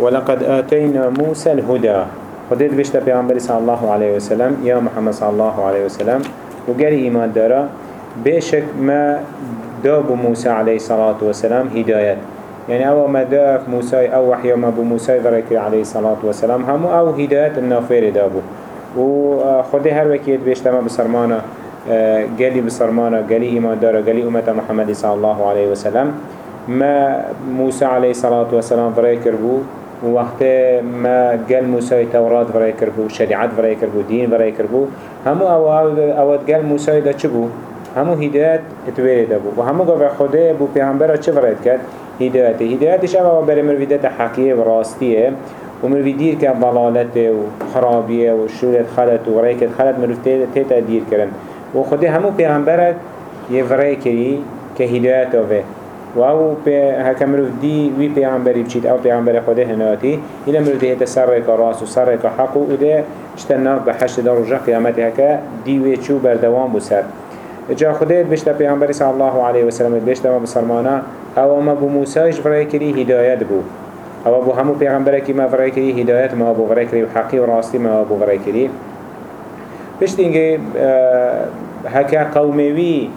ولقد آتينا موسى الهدى. خديت بشتا پیغمبر صلى الله عليه وسلم. يا محمد صلى الله عليه وسلم. وقال إيمان دارا بشك ما داب موسى عليه الصلاة والسلام هداية. يعني أول ما داف موسى أو وحي ما بو موسى ذرك عليه الصلاة والسلام هم أو هداية النافير دابو. وخده هر وكيت بيشتما بسرمانا قالي بسرمانا قالي إيمان دارا قالي أمة محمد صلى الله عليه وسلم. ما موسى عليه الصلاة والسلام ذرك بو وقت ما قال موسى توراة فرای کربو شریعت فرای کربو دین فرای کربو همو اواد قال موسى دا چه بو؟ همو هدایت اتویره دا بو. و همو قوة خوده بو پیغمبر چه فرایت کرد؟ هدایت. هدایتش اما برای مرویدت حقیه و راستیه و مروی که ضلالت و خرابیه و شورت خلط و ریکت خلط مروی تیتا دیر کرن. و خوده همو پیغمبرت یه فرای کری که هدایت آوه. و أو هکا مروف دی وی پیغمبری بچید أو پیغمبر خوده هنواتی ایلا مروف دی هتا سر ریکا راس و سر ریکا حق و ده اشتناف به حشت دار رجا قیامت هکا دی وی چو بردوام بو سر جا خوده بشتا پیغمبری صلی الله علیه وسلم بشتا ما بسرمانا أو اما بو موسیش فرای کری هدایت بو أو بو همو پیغمبر کی ما فرای کری هدایت ما بو فرای کری و حقی و راستی ما بو فرای کری پشت اینگه هکا قوموی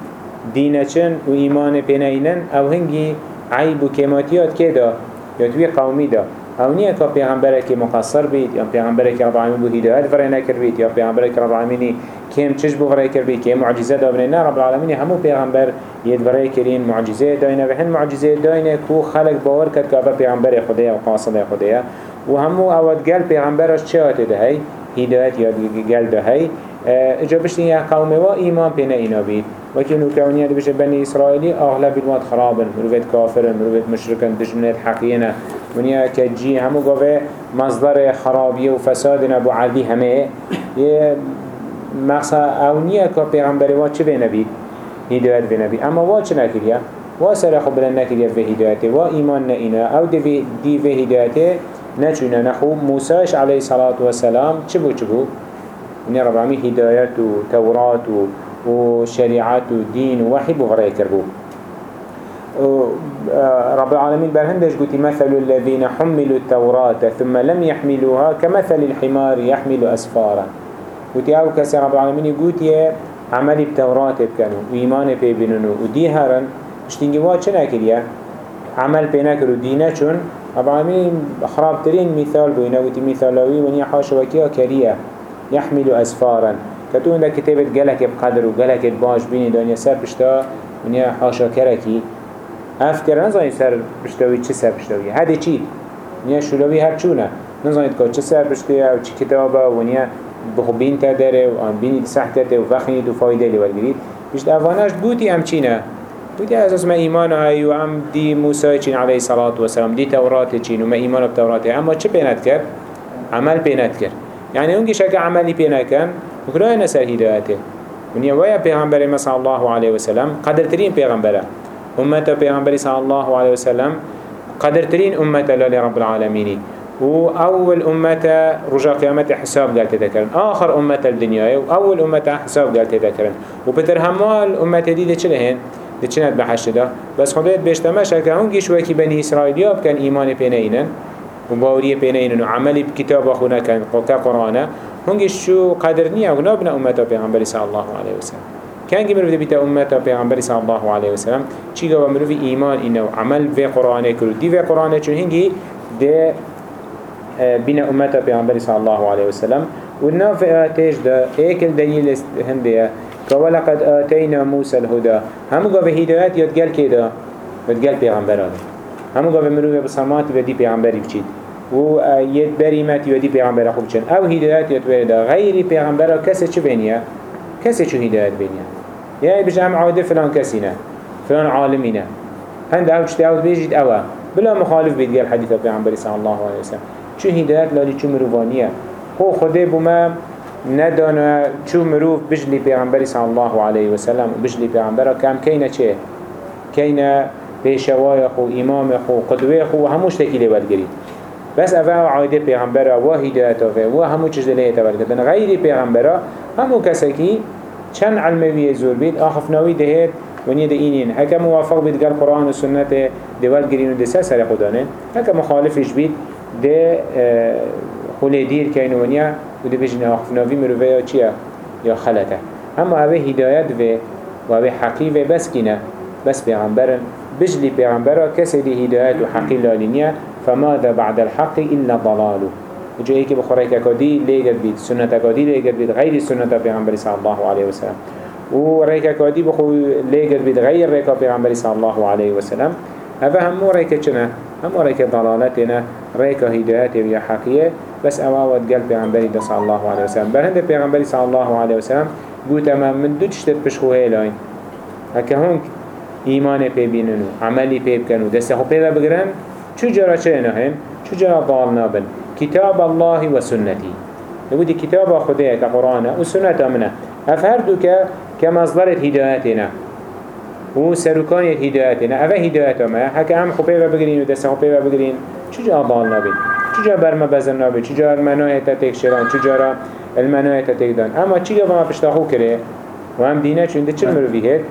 دينچن و ایمان پینینن أو هنگی عیب و کماتیات که دا؟ یا توی قومی دا؟ أو نیه که پیغمبره که مقصر بید یا پیغمبره که رب بو هدایت فرای نکر بید یا پیغمبره که رب العالمین کم چش بو فرای کر بید که معجزه دابنه نه رب العالمین همو پیغمبر ید فرای کرین معجزه داینه و هن معجزه داینه کو خلق باور کرد که پیغمبر خدای و قاصد خدای و همو اود گل پیغمبرش چه آته ده هدایت یا گل ده هی؟ اجا بشتین یا قومه و ایمان پینه اینا بید. وكي نوكاونيا دي بشه بني إسرائيلي أغلب الوقت خرابن مروفت كافرن مروفت مشركن دجمنات حقينا ونيا كجي همو قوة مصدر خرابية وفسادنا أبو عادي همه مقصا أو نيا كا پیغمبر وا چه بنبي هدايت بنبي اما وا چه نكريا وا سر خو بلن نكريا في هدايته وا ايمان نئنا أو دي في هدايته نچونا نخو موسى عليه الصلاة والسلام چبو چبو نيا رب العالمين هدايات وتوراة وشريعات ودين ووحي بغرية كربو رب العالمين برهندش قلت مثل الذين حملوا التوراة ثم لم يحملوها كمثل الحمار يحمل أسفارا. قلت أو كسي رب العالمين قلت يا عملي بتوراة بكانوا وإيمان بيبنونو ودي هرن اشتنجي واد چنا كريا عمل بينكر ودينا چون رب العالمين خراب ترين مثال بوينا قلت مثالوي ونيا حاشوكيا كريا يحمل أسفارا. كتو عندك كتابت جلك بقدر وجلك باش بيني دنيا سر بشتا ونيا حاشا كركي أفكر نزاين سر بشتوي چه سر بشتوي هذا چي نيا شلوي هر چونه. نزاين كا چه سر بشتوي أو چه كتابه ونيا بخبين تدره وان بيني تسحتته وفخني دو فايده اللي والجريد بشت أفاناش بوتي أم چينه بودي أساس ما إيمان هاي وعم دي موسى چين عليه الصلاة والسلام دي توراة چين وما إيمان بتوراة أما چه بينات؟ عمل بينات يعني اونجي شك عملي بينات كان وكلا نسر هدايته ونيا ويا پیغمبر صلى الله عليه وسلم قدر ترين پیغمبره أمة پیغمبر صلى الله عليه وسلم قدر ترين أمة لرب العالمين. وأول أمة رجاء قيامة حساب قال تذكرن. آخر أمة الدنيا وأول أمة حساب قال تذكرن. وبتر همال أمة دي ده چلهن؟ ده چند بحشت ده بس خدایت بيشتمش هكا هنگيش وكي بني إسرائيليا بكن إيمان بينينن وباوريه بينينن وعمل بكتاب أخونا كان كقرآن. هنگش شو قدر نيا و نابنا امتا پیغمبر صلی الله علیه وسلم كان مروف بيتا امتا پیغمبر صلی الله علیه وسلم چی گوا مروف ایمان اینو عمل في قرآن کرو دی في قرآن چون هنگی ده بنا امتا پیغمبر صلی الله علیه وسلم و ناف آتش ده ایک الدلیل هنده كولقد آتينا موسى الهدى هم قا هدايات يتقال كده يتقال پیغمبران. هم قا مروف بصمات بدي پیغمبری بچید. و يد بريمت يدي پیغمبر خوب چن. أو هدايت يتويدا غير پیغمبر كسي چه بينيا كسي چه هدايت بينيا يعني بيش هم عاده فلان كسينا فلان عالمينا هند أو چته أو بيجيد اوه. بلا مخالف بيد قال حديث پیغمبر صلى الله عليه وسلم. چه هدايت لالي چه مروفانيا هو خده بما ندانا چو مروف بجلي پیغمبر صلى الله عليه وسلم. بجلي پیغمبر كام كينا چه؟ كينا پیشوای خو امام خو قدوه خو هموش تکیلی ولگرید بس اوه عایده پیغمبره و هدایت و همو چیز دلیه تبرده بن غیری پیغمبره همو کسی که چند علموی زور بید. آخفناوی دهید ونیا ده اینین. هکا موافق بید گل قرآن و سنت دول گرین و دسه سر خدانه هکا مخالفش بید ده خلی دیر که ونیا و ده بجن آخفناوی مروفه یا چیه؟ یا خلطه. اما اوه هدایت و و اوه حقی و بس کنه بس پیغمبرن. بجلي پیغمبرا کسی دی هدایت و حقی لالینیه فماذا بعد الحق؟ إلا ضلاله. جو ايكي بخوري كاكادي ليغت بيت سنة كادي ليغت بيت غير سنة پیغمبر صلى الله عليه وسلم و ريكا كادي بخو ليغت بيت غير ريكا پیغمبر صلى الله عليه وسلم هذا همو ريكا چنا همو ريكا ضلالتنا ريكا هدايات يا حقية بس اواود قلب پیغمبر صلى الله عليه وسلم بل هند پیغمبر صلى الله عليه وسلم قلت اما من دو تشتت بشخو هيلاين هكا هونك ایمان پی بینن و عملی پی بکن و دسته خو پی بگرن چجورا چه نهم؟ چجورا ضال نابن؟ كتاب الله وسنتي نقول كتاب خديه كقرآن وسنة منه أفهر دوك كمصدر هدايتنا وسركان هدايتنا أفا هداية ما حكا هم خبيبا بقرين ودسا خبيبا بقرين چجا ضال نابن؟ چجا برما بزن نابن؟ چجا المناية تتك شران چجا المناية تتك دان؟ أما چجا بما پشتاخو كره وهم دينه چونده چل مروفي هيد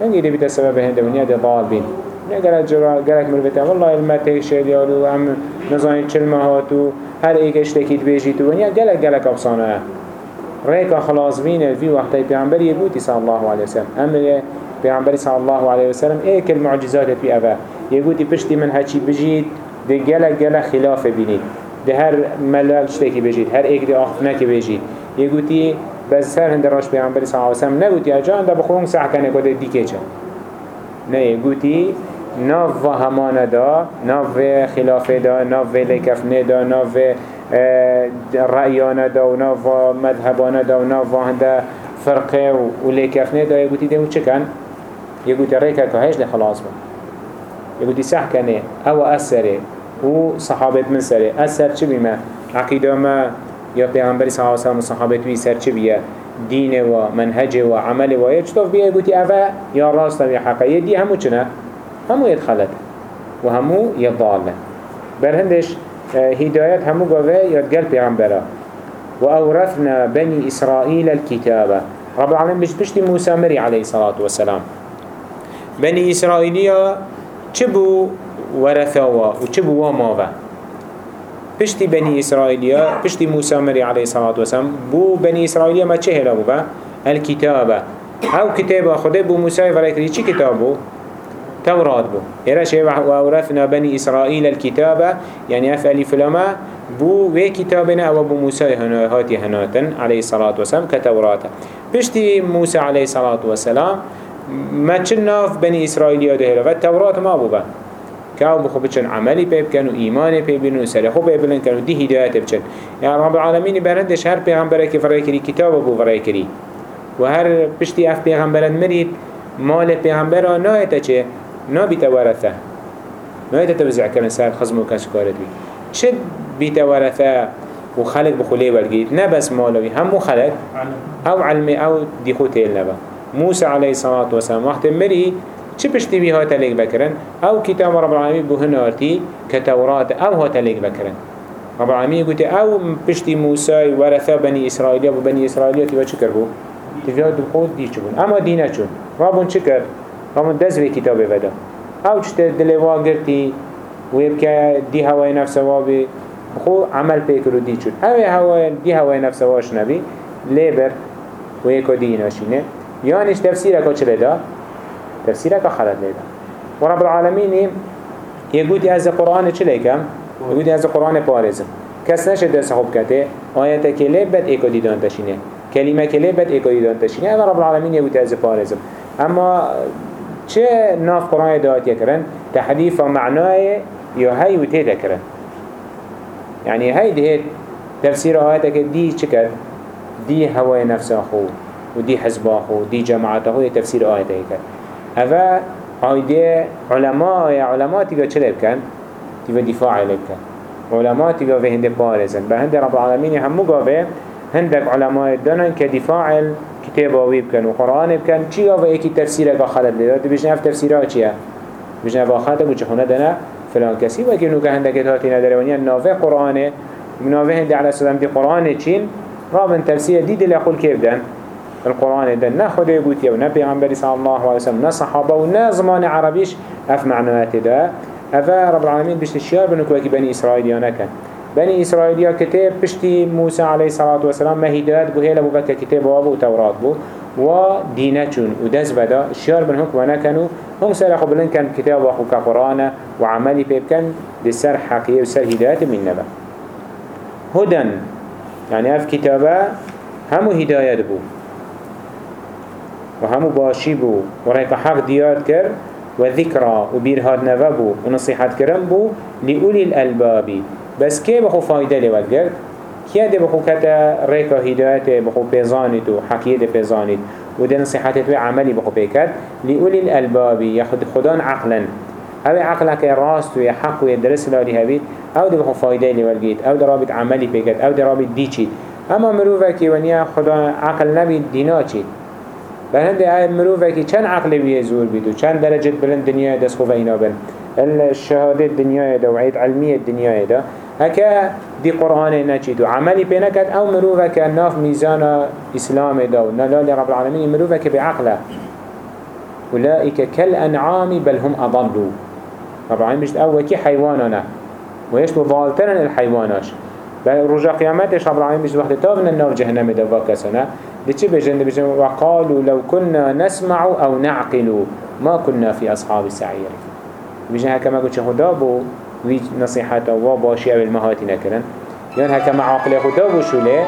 هنگی دی بیت سبب هنده ونیا دی ضال بین. گلک جرا گلک مروفتا والله المته شیریال و هم نزاین چل مهاتو هر ایک اشتکید بیجید ونیا گلک گلک افسانه. ریکا خلاص بین الفی وقتی پیغمبری بودی صلی الله علیه وسلم أمر پیغمبری صلی الله علیه وسلم ایک المعجزات فی اوه. یگوتی پشتی من هچی بجید دی گلک گلک خلاف بینید. ده هر ملال شتکی بجید هر ایک دی آخفنه بجید. یگوتی بس سر هند راش پیامبری صلی الله علیه و سلم نگوتی اجان دا بخون سع کنه کده دیگه چه نه گوتی ناف و همان دا ناف خلاف دا ناف لکفنه دا ناف رأیان دا و ناف مذهبان دا و ناف هنده فرقه و لکفنه دا. یگوتی ده چه کن؟ یگوتی ریکه که هیش خلاص با یگوتی صح کنه. أو اثره. و صحابت من سره. اثر چه بیمه؟ عقیده ما یا پیامبری صلی الله علیه و سلم صحابه توی سر چه بیه؟ دین و منهج و عمل و یه چطور بیه؟ گوتی اوه یا راست و یا حقیه دی همو چنه همو يدخلت و همو يضاله بر هندش آه، هدايات همو قوه يدقل پیغمبرا و اورثنا بني اسرائيل الكتابة رب العالمين بش بشتي موسى مري عليه الصلاة والسلام. بني اسرائيليا چبو ورثوا و چبو وماوه پشتی بنی اسرائیلیا پشتی موسی مری علیه الصلاة والسلام. بو بنی اسرائیلیا ما چه هلا بو با؟ الكتابه أو كتابه خده بو کردی چی کتاب بو؟ تورات بو يراش وأورثنا بني إسرائيل الكتابة يعني أفعلي فلما بو و كتابنا أو بو موسى هاتي هناتن عليه الصلاة والسلام كتوراة. بشتي موسى عليه الصلاة والسلام ما تشناف بني إسرائيل يده والتوراة ما بو با كاو بخو بچن عملي بيب كانوا إيماني بيب بنو سلخو بيب بلن كانوا دي هدايات بچن. يعني رب العالمين برندش هر فرای کری کتاب بو فرای کری و هر پشتی أف پیغمبرت مرید مال پیغمبره نایتا چه؟ نابیت ورثه نایتا توزع کرن سر خزم و کشکارت بی چه بیت ورثه و خلق بخوله برگید نه بس مالوی همو خلق. أو علم أو دیخو تیل نبا. موسى عليه الصلاة والسلام وقت مري چه پشتی بی هات لیک بکرن؟ أو کتاب رب العالمین بو هنارتی کتورات أو هات لیک بکرن. رب العالمین گوته أو پشتی موسی ورثه بنی اسرائیل و بنی اسرائیل تیوا چه کر بو؟ تیوا دو خود دی چه بون. اما دینه چون. ربون چه ربون دست به کتاب ودا أو چه دلوا گرتی و یبکه دی هوای نفس وابی خو عمل پیکرو دی چون أو هوای دی هوای نفس واش نبی لیبر و یکو دیناشینه یانش تفسیر اکا چه دا؟ تفسيرك خلط ليدا ورب العالمين يقول از قرآن چه ليكم؟ يقول از قرآن بارزم کس نشد دست خوب کته آیت کلی بد ایکو دیدان تشینه کلمه کلی بد ایکو دیدان تشینه اما رب العالمین يقول از بارزم اما چه ناف قرآن دعات يكرن تحريف معناه يو هاي وتيدا كرن يعني هاي ده تفسير آياتك دي چكر دي هواي نفس أخو ودي حزب أخو دي جماعت أخو تفسير آياتك كر هذا عايده علماء علماء تيجا چلي بكن تيجا دفاع لبكن علماء تيجا في هند بارزن بهند رب العالمين همو قابه هندك علماء دانن كدفاع الكتاب ويبكن وقرآن بكن چي قابه ايكي تفسيرك خلد لده تبيشن اف تفسيرها چيه بيشن اف آخرته وچه خونه دانا فلان كسي وكي نوكا هندك اتهاتي نداره ونيا نافه قرآنه نافه هند على السلام دي قرآنه چين رابن تفسير دي دل يقول كيف دان القرآن ده نه خدا يقول يو نه پیغمبر صلى الله عليه وسلم نه صحابه و نه زمان عربيش اف معنوات ده أفا رب العالمين بشت الشيار بنو كواكي بني إسرائيل كان بني إسرائيل كتاب بشتي موسى عليه الصلاة والسلام ما هدايات بو هيلا بو كتاب وابو وتوراة بو. و دينتون ودز بدا الشيار بنو كوانا كانوا هم سر بلن كان كتاب واخو كقرآن وعملي بيب كان دي سر حقيقي وسر هدايات من نبا. هدن يعني اف كتابة همو هدايات بو. وهمو باشي بو. ورهيك حق ديات كر وذكرى وبيرهاد نفبو ونصيحات كرم بو لأولي الألباب. بس كي بخو فايدة لوالقر كي دي بخو كتا ريكا هدايات بخو بيزانيت وحقية بيزانيت وده نصيحات بي عملي بخو بيكات لأولي الألباب ياخد خدان عقلا. أو عقلك راست ويا حق ويا درس لالي هبيت أو دي بخو فايدة لوالقيت أو ده رابط عملي بيكات أو ده رابط ديچيت اما مروفك ونيا خدا عقل نبي دينا چيت بهند آی مروفه که چند عقل بیه زور بیدو چند درجه بلند دنیای دست خوب اینا بن. الشهاده دنیای دا وعید علمی دنیای دا. هكا دي قرآن نجد وعملي بينكت أو مروفك ناف ميزان إسلام دا ونلال رب العالمين مروفك بعقله أولئك كالأنعام بل هم أضلوا رب العالمين مجد أول كي حيواننا ويشتو ضالتنا الحيواناش بل رجع قيامتش رب العالمين مجد وقت تابنا النار جهنم دا فاكسنا دي بجن بجن وقالوا لو كنا نسمع أو نعقل ما كنا في أصحاب السعير بجن هكا ما قلت خدا بو ويج نصيحة وباشي أو المهاتي نكرن يعني هكا مع عقل خدا بو شولي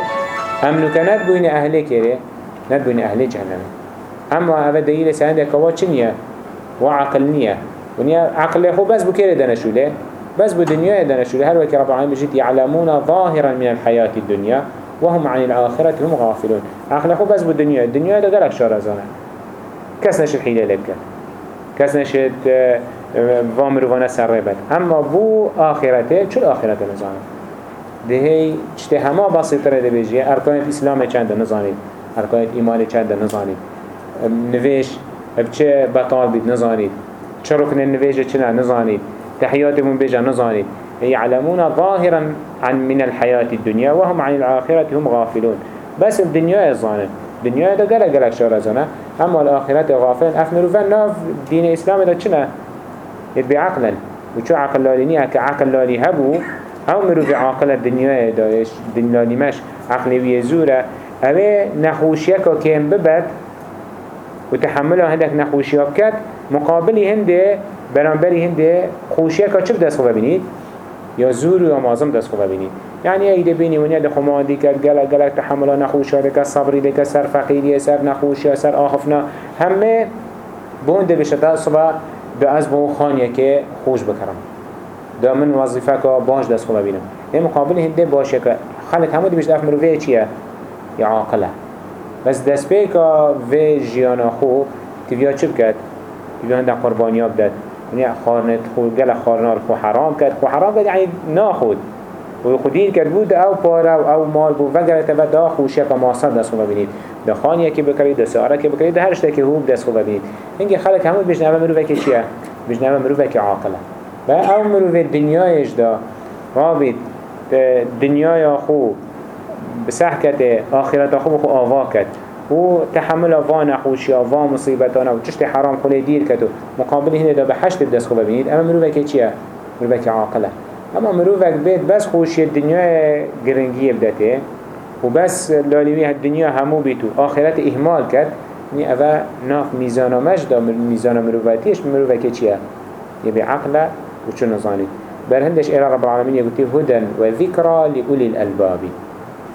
هم نكنات بوين أهلي كيري ند بوين أهلي جهنم أما هذا دليل سعندك كوا چنية وعقل نية ونيا عقل خو بس بو كيري دانا شولي بس بو دنيا دانا شولي هل وكي رب العالمين بجد يعلمون ظاهرا من الحياة الدنيا وهم عن الآخرة هم غافلون. عقل خو بس بالدنيا الدنيا ده قالك شارزانه كس نشد حيلة لبك كس نشد وامر وأنا سربت اما بو آخرته شو الآخرته نزانه. ده هي چته همه بسيطره ده بيجيه اركان الاسلام چند نزانید اركان ایمان چند نزانید نویش بچه بطال بید نزانید چه رکن نویش چه نزانید تحیاتمون بيجا نزانید يعلمون ظاهرا عن من الحياة الدنيا وهم عن الآخرة هم غافلون. بس الدنيا الظانن الدنيا ده قلق قلق شارزنا أما الآخرة غافلين أفمروا فان دين الإسلام ده چنا يتبع عقلا. وشو عقل لاليني هكا عقل لالي هبو أو مرو في عقل الدنيا ده الدنيا مش عقل ويزورة أبي نخوشيك كيم ببت وتحملها هندك نخوشيك كات مقابلي هنده برانبري هنده خوشيك چه بدست خوبه بینید؟ یا زور یا مازم دست خوبه بینی یعنی ایده بینی ونیا ده خمادی کرد گلک گلک تحملا نخوش که صبری ده که سر فقیری سر نخوش یا سر آخفنا. همه بونده بشه تا صبح. به از بو خانیه که خوش بکرم. دا من وظیفه که باش دست خوبه بینم. این مقابل هنده باشه که خلق همو دی بشه اف مروفه چیه؟ یا عاقله. بس دست بی که وی جیانا خو تیویا چی بکد؟ تیویا هنده قربانی ها بدد يعني خارنت خو گل خارنار خو حرام کرد. خو حرام کرد يعني ناخد و خودین کرد بود او پاره او مال بود. و گل تبا دا خوشی که ماصر دست خوب ببینید دا خانی که بکرید دا سعاره که بکرید دا هر شته که هوب دست خوب ببینید اینکه خلق همون بجنبه مروفه که چیه؟ بجنبه مروفه که عاقله. و أو مروفه دنیایش دا رابط دنیای خو بسحکت آخرت خو بخو آوا کرد و تحمل وان خوشی و مصیبتان و چشت حرام خلی دیر کتو مقابل هنه دا به حشت بدست خوب ببینید اما مروفه چیه؟ مروفه عاقله. اما مروفه بید بس خوشی دنیا گرنگی بدته. و بس لالیوی الدنیا همو بیتو. آخرت اهمال کرد. نی اوه ناف میزان مجدا میزان مروفتیش مروفه چیه؟ یه به عقله و چون نظانید بر هندش ایرا رب العالمین یکوتی هدن و ذکرا لأولی الالبابی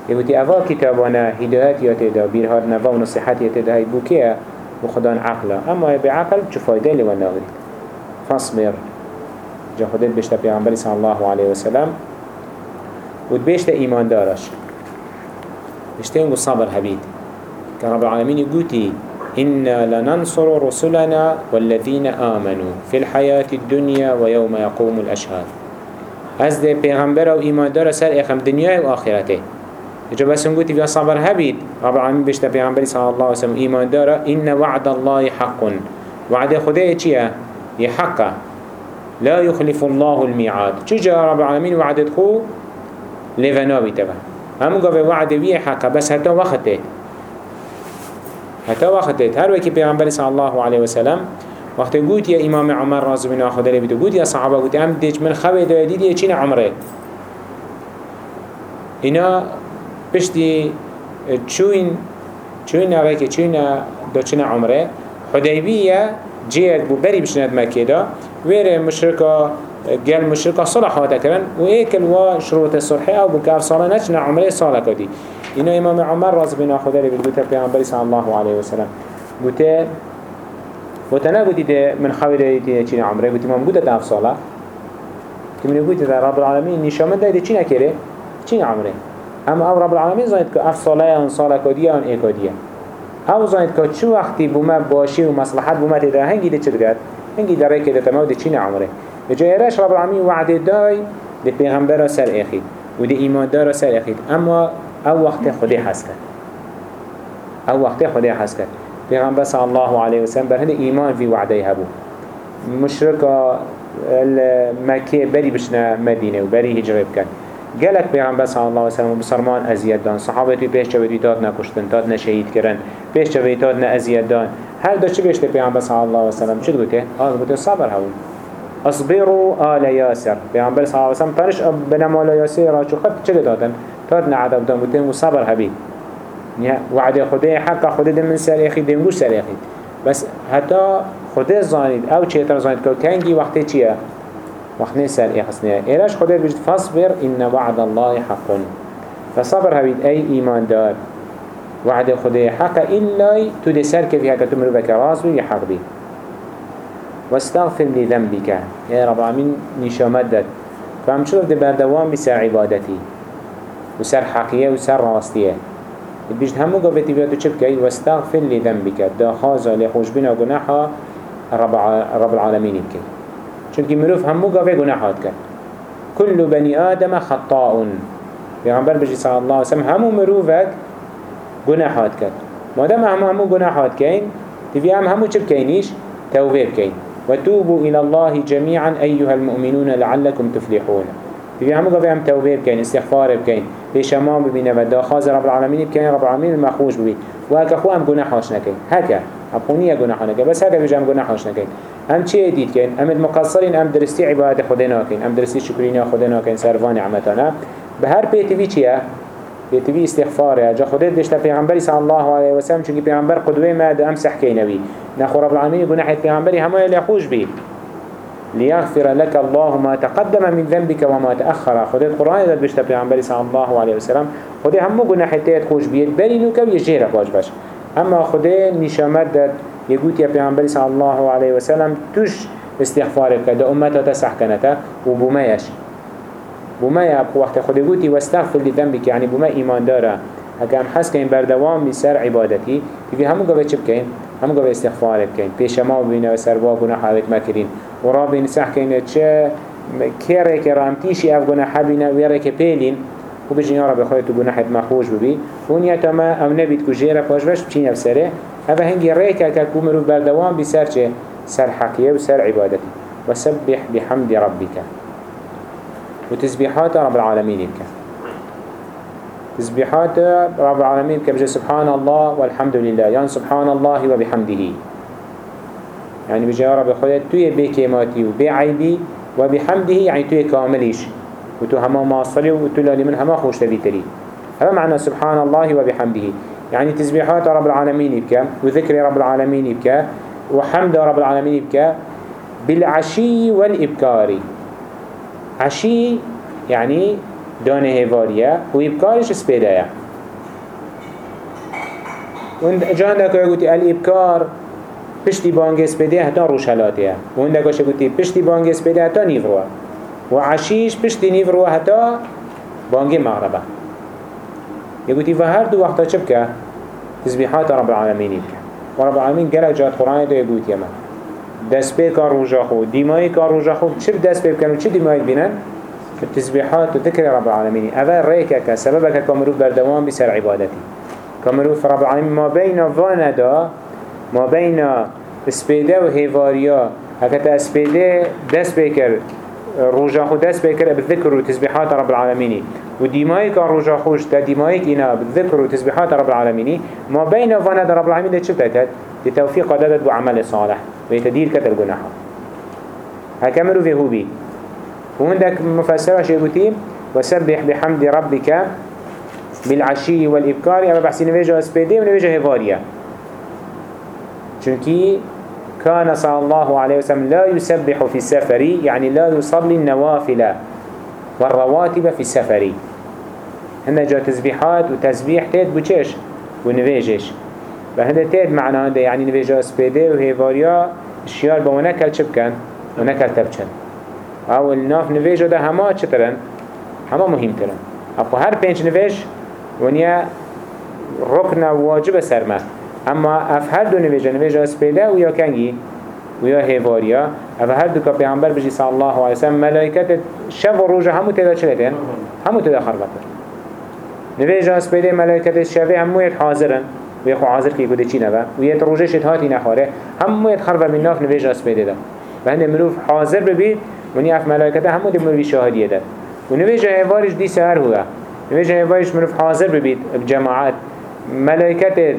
يقولي أفا كتابنا هدايات يتدا بيرهاد نفا ونصيحات يتدا هيد بوكيه وخدان عقلا. أما بعقل شو فايدة لي ونغري فاصبر جا خدت بيشتا بيعنبري صلى الله عليه وسلم وتبيشتا إيمان دارش بيشتين صبر هبيد. كان رب العالمين يقولي إنا لننصر رسلنا والذين آمنوا في الحياة الدنيا ويوم يقوم الأشهاد. از ده پیغمبر و ایمان دار سر اخم دنیا و آخرته. إجا بس نقول في صبر هبيد رب العالمين بيشتا پیغمبر صلى الله عليه وسلم إيمان دارا إن وعد الله حق. وعد خدای چیه؟ یه حقه. لا يخلف الله الميعاد چجا رب العالمين وعدت خو؟ لفنا بيتبا هم قوة وعد بيه حقه بس حتى وقته حتى وقته هر وكي پیغمبر صلى الله عليه وسلم وقت قلت يا إمام عمر رازو بن أخذ لي بيتو قلت يا صحابة قلت أم ديج من خوي دو يديد يا چين عمره إنا بشتي چوين چوين نغيك چوين دو چين عمره حديبية جيت بو بري بشند مكة دا وير مشركة قال مشركة صلح هاتا كرن وإيك الوا شروط الصلح؟ أو بكار صلاة نجنا عمره صلاة كدي إنا إمام عمر رازو بن أخذ لي بيتو قلت صلى الله عليه وسلم. قلت وتنا قلت من خوي دي چين عمره. قلت ما مقودة تاف صلاة. كمن قلت رب العالمين نشامن ده چين أكره چين عمره. اما أو رب العالمين زايد اف صلاة ان صلاة كودية ان ايكودية أو زايد که چو وقتی بوما باشي و مصلحت بوما تده هنگی ده گرد هنگی ده ریکه ده تمام ده چين عمره. بجای رب العالمين وعده دای ده پیغمبر سر اخید و ده ایمان دار سر اخید. اما أو وقت خودی حس کرد. أو وقت خودی حس کرد. پیغمبر صلی الله علیه وسلم بر هنده ایمان في وعده هبو مشرکا المكي بري بشنا مدينة وبري هجرة بكن گلک پیغمبر صلی الله علیه و سلم بسرمان ازیاد دان. صحابه توی پیش چویدی تاد نکشتن تاد نشهید کردن. پیش چویدی تاد نه دان. هر دو چی بیشتر پیغمبر صلی الله علیه و سلم چی گوته؟ آن گوته صبر هون أصبروا آل یاسر پیغمبر صلی الله علیه و بنام آل یاسر را چو چه دادن؟ تاد عذاب دان گوته صبر هبی. وعد خدا حق خدا من سر اخی دم گوش سر اخی بس حتی خدا زانید. أو چه تر زانید که کنگی وقتی چیه؟ وقت نسال إحسنها إيراش خده بجد فاصبر إن وعد الله حق. فصبر هبيد أي إيمان دار وعد خده حق. إلا تدسر كيف هكا تمر بك راس بي حق بي واستغفر لذنبك. يا رب العالمين نشامت داد فهم شرف دي بردوام بسر عبادتي؟ وسر حقية وسر راستية بجد همو قفتي بياتو چبكي واستغفر لذنبك دا خازا لخوش بنا قناحا رب العالمين بكي چونکی مروف همو گناحات کرد. كل بني آدم خطاء پیغمبر بجی صلی الله علیه وسلم همو مروفك گناحات کرد. مادام همو همو گناحات کین؟ تبی هم همو چه بکینیش توبه وتوبوا إلى الله جميعا أيها المؤمنون لعلكم تفلحون. تبي همو قبل هم توبه بكين استغفار بكين. بشمام ببينة ودا خاز رب العالمين بكين رب العالمين المخوش ببين وهكا خو هم گناحاش نكين هكا. أبقونية گناحا نكين بس هكا بيجا هم گناحاش نكين هم چه دید کن؟ هم مقصرین هم درستی عبادت خود ناکن. هم درستی شکرینی خود ناکن. سروان عمتانا به هر پیتوی چیه؟ پیتوی استغفاره جا خودت دشت پیغمبری صلی الله علیه و سلم چونکه پیغمبر قدوه ما ده امسح کی نبی نخو رب العالمین گناح پیغمبری همه یلی خوش بی ليغفر لك الله ما تقدم من ذنبك وما تأخر. خدای قرآن داد بشتا پیغمبری صلی الله علیه و سلم خدای همو گناح تیت خوش بید بری نو که یجیره باش باش. أما خدای نشامت داد يقول يا پیغمبر صلى الله عليه وسلم توش استغفار كده امتا تسح كنتا وبمايش بما ابو وقت خود يقول واستغفر لذنبك يعني بما ايمان داره. هكا هم حس كين بردوام بسر عبادتي تبي همو قوة چه بكين همو قوة استغفار بكين پیش ما ببینه و سر با گناه حاوت مکرین. و را بین سح کینه چه کره که رامتیشی اف گناه بینه و یره که پیلین. و بجین یا رب خواهد تو گناحت مخوش ببی. و نیتا ما أو نبید کجیره پاش بش بچین افسره هذا هنجي ريكا ككومرو بردوام بسر چه؟ سر حقية وسر عبادتي وسبح بحمد ربك وتسبيحات رب العالمين بك تسبيحات رب العالمين بك سبحان الله والحمد لله يعني سبحان الله وبحمده. يعني بجي رب خدا توي بكيماتي وبعيبي وبحمده. يعني توي كامليش. وتو هما ماصلي وتو لألي من هما خوش تبي تري هذا معنى سبحان الله وبحمده. يعني تسبيحات رب العالمين يبكى وذكر رب العالمين يبكى وحمد رب العالمين يبكى بالعشي والإبكار عشي يعني دانه هفارية وإبكارش سبيدايا وجان دكا يقولي الإبكار پشتی بانگ سپیده هتا روش هلاتیه و اون دکاشه گوتی پشتی بانگ سپیده هتا نیفروه و عشیش پشتی نیفروه هتا بانگ مغربه. يقولي فهر دو وقتا چه بكه تسبيحات رب العالمين بكه ورب العالمين قلق جات قرآن دو يقول يما دست بي كار روجا خو ديماي كار روجا خو چه دست بكن و چه ديماي بينن التسبيحات وذكر رب العالمين اول ريكك سببك كمروف بردوام بسر عبادتي كمروف رب العالمين ما بين وأنا دا ما بين سبيده و هيفاريا هكذا سبيده دست بيكر روجا خود دست بكر بالذكر وتسبيحات رب العالمين وديماي كان روجا خوش تا ديماي إنا بالذكر وتسبيحات رب العالمين ما بين فانا رب العالمين ده بتاعت لتوفيق دادت بعمل صالح ويتدير كتر جناح هكملوا في هوبي. وعندك مفسرة شيء وسبح بحمد ربك بالعشي والإبكار. أما بحسي نفيجه أسبيدي ونفيجه هفاريا چونكي كان صلى الله عليه وسلم لا يسبح في السفر يعني لا يصلي النوافل والرواتب في السفر. هنا جاء تسبيحات وتسبيح تيد بچش ونفيجش فهذا تيد معنى هذا يعني نفيجه أسبيدي وهفاريا الشيار بونكل چبكن ونكل تبچن أو الناف نویج ده همه چطرن؟ همه مهم ترن؟ اخو هر پنج نویج ونیا رکن واجب سرمه اما اف هر دو نویج نویج اسپیده و یا کنگی و یا هیواریا اف هر دو که پیغمبر بجی صلی الله علیه وسلم ملائکت شب و روژه همو تدا چلیدن؟ همو تدا خربتن نویج اسپیده ملائکت شبه همو یت حاضرن و یخو حاضر که کده چی نوه و یت روژه شد هاتی نخواره. همو یت خربه من ناف نویج اسپیده ده و هنده مروف حاضر ببید ونی اف ملائکت همو دی مروی شاهدیه ده و نویجه هوارش دی سهر هوا. نویجه هوارش مروف حاضر ببید بجماعات ملائکت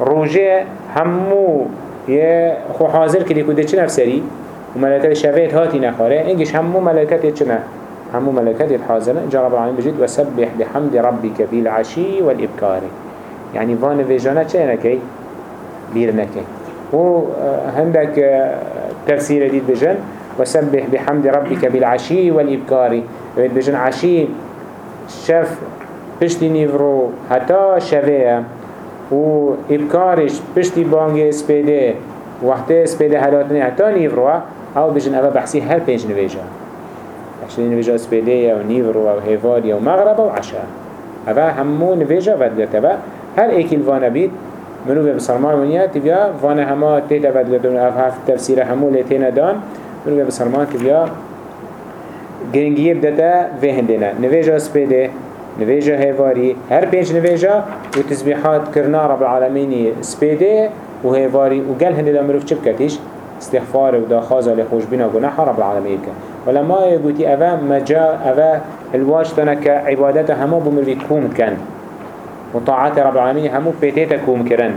روجه همو یه خو حاضر کلی کده چه نفسری و ملائکت شفیت هاتی نخاره اینگش همو ملائکت چه نه؟ همو ملائكت حاضرة جرب العالمين بجد وسبح بحمد ربك في العشي والإبكار يعني فان فيجانا چه نكي بير نكي و هندك تفسير ديد بجن وسبح بحمد ربك بالعشي والإبكار بجن عشي شف پشتی نیورو حتی شوه. و ابکارش پشتی بانگ سپیده وقتی سپیده حلاتنی حتی نیورو. أو بجن اوه بحثی هر پنج نویجه بحثی نویجه سپیده و نیورو و هیواری و مغرب و عشا. اوه همو نویجه ودلت اوه. هر ایکی الوانه بید منو به بسرمان ونیا تبیا وانه همه تیتا ودلت اوه هفت تفسیر همو لیتین دان منو به بسرمان تبیا گرنگیه بدتا و هندنا نویجه سپیده نویجه هیواری هر پنج نویجه و تسبیحات کرنا رب العالمین سپیده و هیواری و گل هنده مروف چه بکتیش استغفار و داخازه لخوش بنا گناح رب العالمین که. ولما يقولي أفا مجا أفا الواجتنا كعبادات همو بمروي كوم كان وطاعات رب العالمين همو بيتيتا كوم كرن.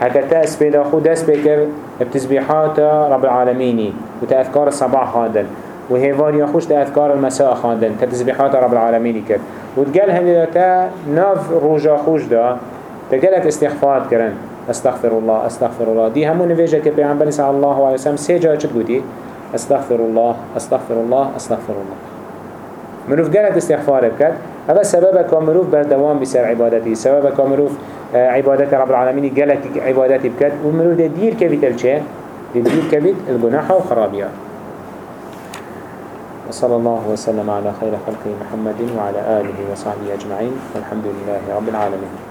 حتى تأس بيدا خود دست بكر بتسبيحات رب العالمين وتأذكار الصباح خادن وهيفان يخوش تأذكار المساء خادن تتسبيحات رب العالمين كر. وتقال هنده تا ناف روجا خوش دا تقالك استغفار كرن. استغفر الله استغفر الله. دي همو نفيجة كبيران صلى الله عليه وسلم. سيجا چد استغفر الله استغفر الله استغفر الله. مروف قالت استغفار بكت؟ هذا سبب كامروف بردوام بسر عبادتي. سبب كامروف عبادت رب العالمين قالت عبادتي بكت. ومروف ده دير كبيت الشيء؟ دير كبيت الجناح وخرابيات وصلى الله وسلم على خير خلقه محمد وعلى آله وصحبه أجمعين. والحمد لله رب العالمين.